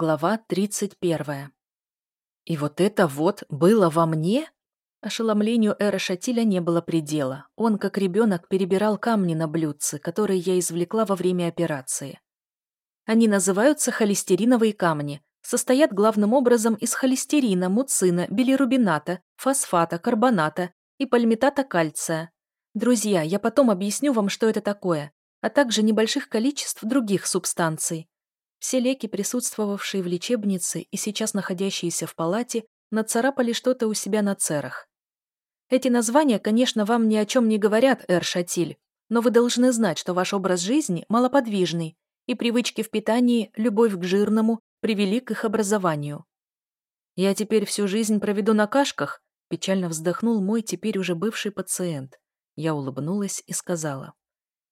Глава 31. И вот это вот было во мне? Ошеломлению Эра Шатиля не было предела. Он, как ребенок, перебирал камни на блюдце, которые я извлекла во время операции. Они называются холестериновые камни, состоят главным образом из холестерина, муцина, билирубината, фосфата, карбоната и пальмитата кальция. Друзья, я потом объясню вам, что это такое, а также небольших количеств других субстанций. Все леки, присутствовавшие в лечебнице и сейчас находящиеся в палате, нацарапали что-то у себя на церах. Эти названия, конечно, вам ни о чем не говорят, Эр Шатиль, но вы должны знать, что ваш образ жизни малоподвижный, и привычки в питании, любовь к жирному привели к их образованию. «Я теперь всю жизнь проведу на кашках», печально вздохнул мой теперь уже бывший пациент. Я улыбнулась и сказала.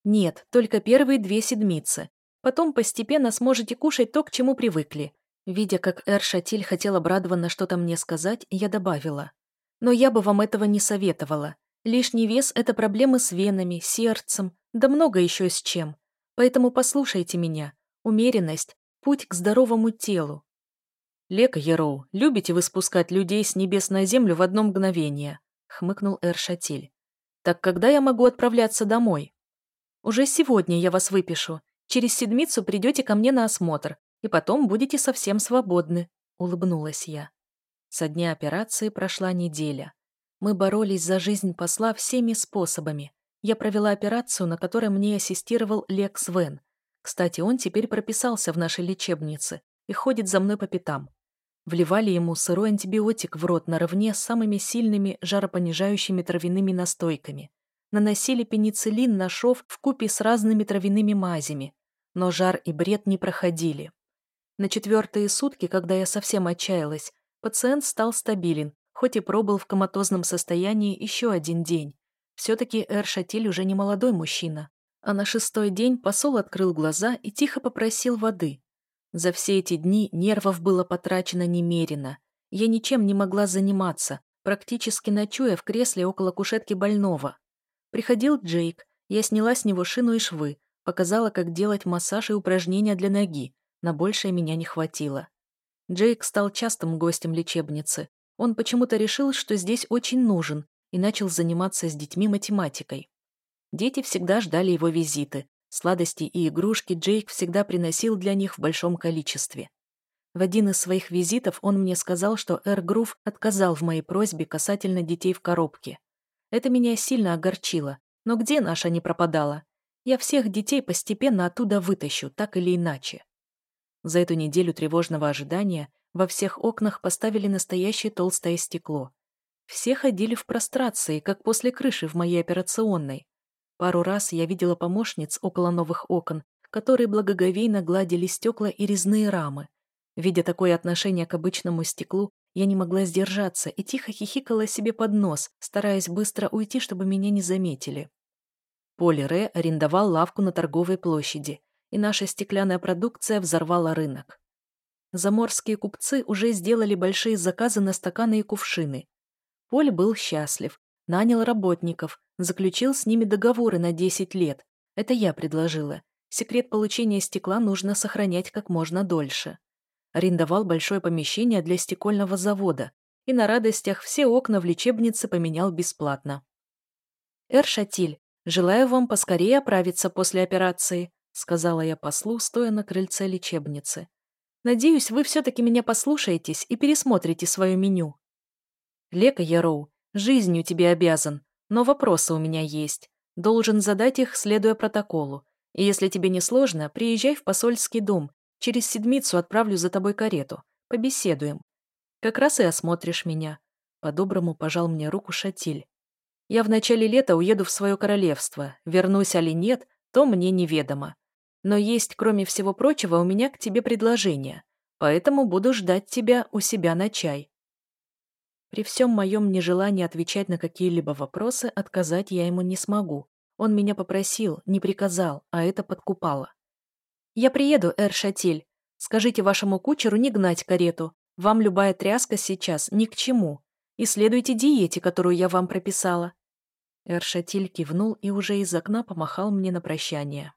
«Нет, только первые две седмицы. Потом постепенно сможете кушать то, к чему привыкли. Видя, как Эр Шатиль хотел обрадованно что-то мне сказать, я добавила. Но я бы вам этого не советовала. Лишний вес – это проблемы с венами, сердцем, да много еще с чем. Поэтому послушайте меня. Умеренность – путь к здоровому телу. Лека Ероу, любите вы спускать людей с небес на землю в одно мгновение? Хмыкнул Эр Шатиль. Так когда я могу отправляться домой? Уже сегодня я вас выпишу. Через седмицу придете ко мне на осмотр, и потом будете совсем свободны», — улыбнулась я. Со дня операции прошла неделя. Мы боролись за жизнь посла всеми способами. Я провела операцию, на которой мне ассистировал Лекс Вен. Кстати, он теперь прописался в нашей лечебнице и ходит за мной по пятам. Вливали ему сырой антибиотик в рот наравне с самыми сильными жаропонижающими травяными настойками. Наносили пенициллин на шов в купе с разными травяными мазями, но жар и бред не проходили. На четвертые сутки, когда я совсем отчаялась, пациент стал стабилен, хоть и пробыл в коматозном состоянии еще один день. Все-таки Эр Шатиль уже не молодой мужчина. А на шестой день посол открыл глаза и тихо попросил воды. За все эти дни нервов было потрачено немерено. Я ничем не могла заниматься, практически ночуя в кресле около кушетки больного. Приходил Джейк, я сняла с него шину и швы, Показала, как делать массаж и упражнения для ноги. На большее меня не хватило. Джейк стал частым гостем лечебницы. Он почему-то решил, что здесь очень нужен, и начал заниматься с детьми математикой. Дети всегда ждали его визиты. Сладости и игрушки Джейк всегда приносил для них в большом количестве. В один из своих визитов он мне сказал, что Эр Грув отказал в моей просьбе касательно детей в коробке. Это меня сильно огорчило. Но где наша не пропадала? Я всех детей постепенно оттуда вытащу, так или иначе. За эту неделю тревожного ожидания во всех окнах поставили настоящее толстое стекло. Все ходили в прострации, как после крыши в моей операционной. Пару раз я видела помощниц около новых окон, которые благоговейно гладили стекла и резные рамы. Видя такое отношение к обычному стеклу, я не могла сдержаться и тихо хихикала себе под нос, стараясь быстро уйти, чтобы меня не заметили. Поль Ре арендовал лавку на торговой площади, и наша стеклянная продукция взорвала рынок. Заморские купцы уже сделали большие заказы на стаканы и кувшины. Поль был счастлив, нанял работников, заключил с ними договоры на 10 лет. Это я предложила. Секрет получения стекла нужно сохранять как можно дольше. Арендовал большое помещение для стекольного завода и на радостях все окна в лечебнице поменял бесплатно. «Эр Шатиль, «Желаю вам поскорее оправиться после операции», сказала я послу, стоя на крыльце лечебницы. «Надеюсь, вы все-таки меня послушаетесь и пересмотрите свое меню». «Лека Яроу, жизнью тебе обязан, но вопросы у меня есть. Должен задать их, следуя протоколу. И если тебе не сложно, приезжай в посольский дом. Через седмицу отправлю за тобой карету. Побеседуем. Как раз и осмотришь меня». По-доброму пожал мне руку Шатиль. Я в начале лета уеду в свое королевство. Вернусь или нет, то мне неведомо. Но есть, кроме всего прочего, у меня к тебе предложение. Поэтому буду ждать тебя у себя на чай. При всем моем нежелании отвечать на какие-либо вопросы, отказать я ему не смогу. Он меня попросил, не приказал, а это подкупало. «Я приеду, Эр Шатиль. Скажите вашему кучеру не гнать карету. Вам любая тряска сейчас ни к чему и следуйте диете, которую я вам прописала». Эршатиль кивнул и уже из окна помахал мне на прощание.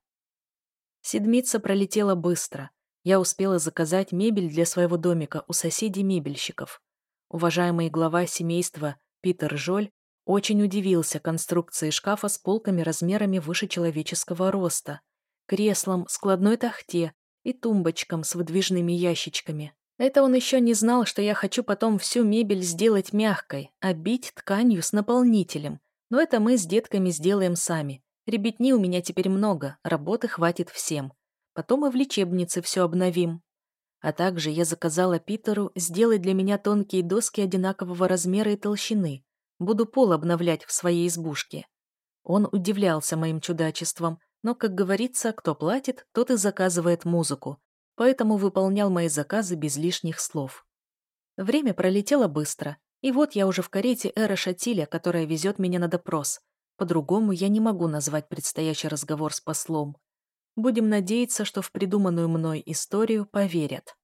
Седмица пролетела быстро. Я успела заказать мебель для своего домика у соседей-мебельщиков. Уважаемый глава семейства Питер Жоль очень удивился конструкции шкафа с полками размерами выше человеческого роста, креслом, складной тахте и тумбочкам с выдвижными ящичками. Это он еще не знал, что я хочу потом всю мебель сделать мягкой, обить тканью с наполнителем. Но это мы с детками сделаем сами. Ребятни у меня теперь много, работы хватит всем. Потом и в лечебнице все обновим. А также я заказала Питеру сделать для меня тонкие доски одинакового размера и толщины. Буду пол обновлять в своей избушке. Он удивлялся моим чудачеством, но, как говорится, кто платит, тот и заказывает музыку, поэтому выполнял мои заказы без лишних слов. Время пролетело быстро, и вот я уже в карете Эра Шатиля, которая везет меня на допрос. По-другому я не могу назвать предстоящий разговор с послом. Будем надеяться, что в придуманную мной историю поверят.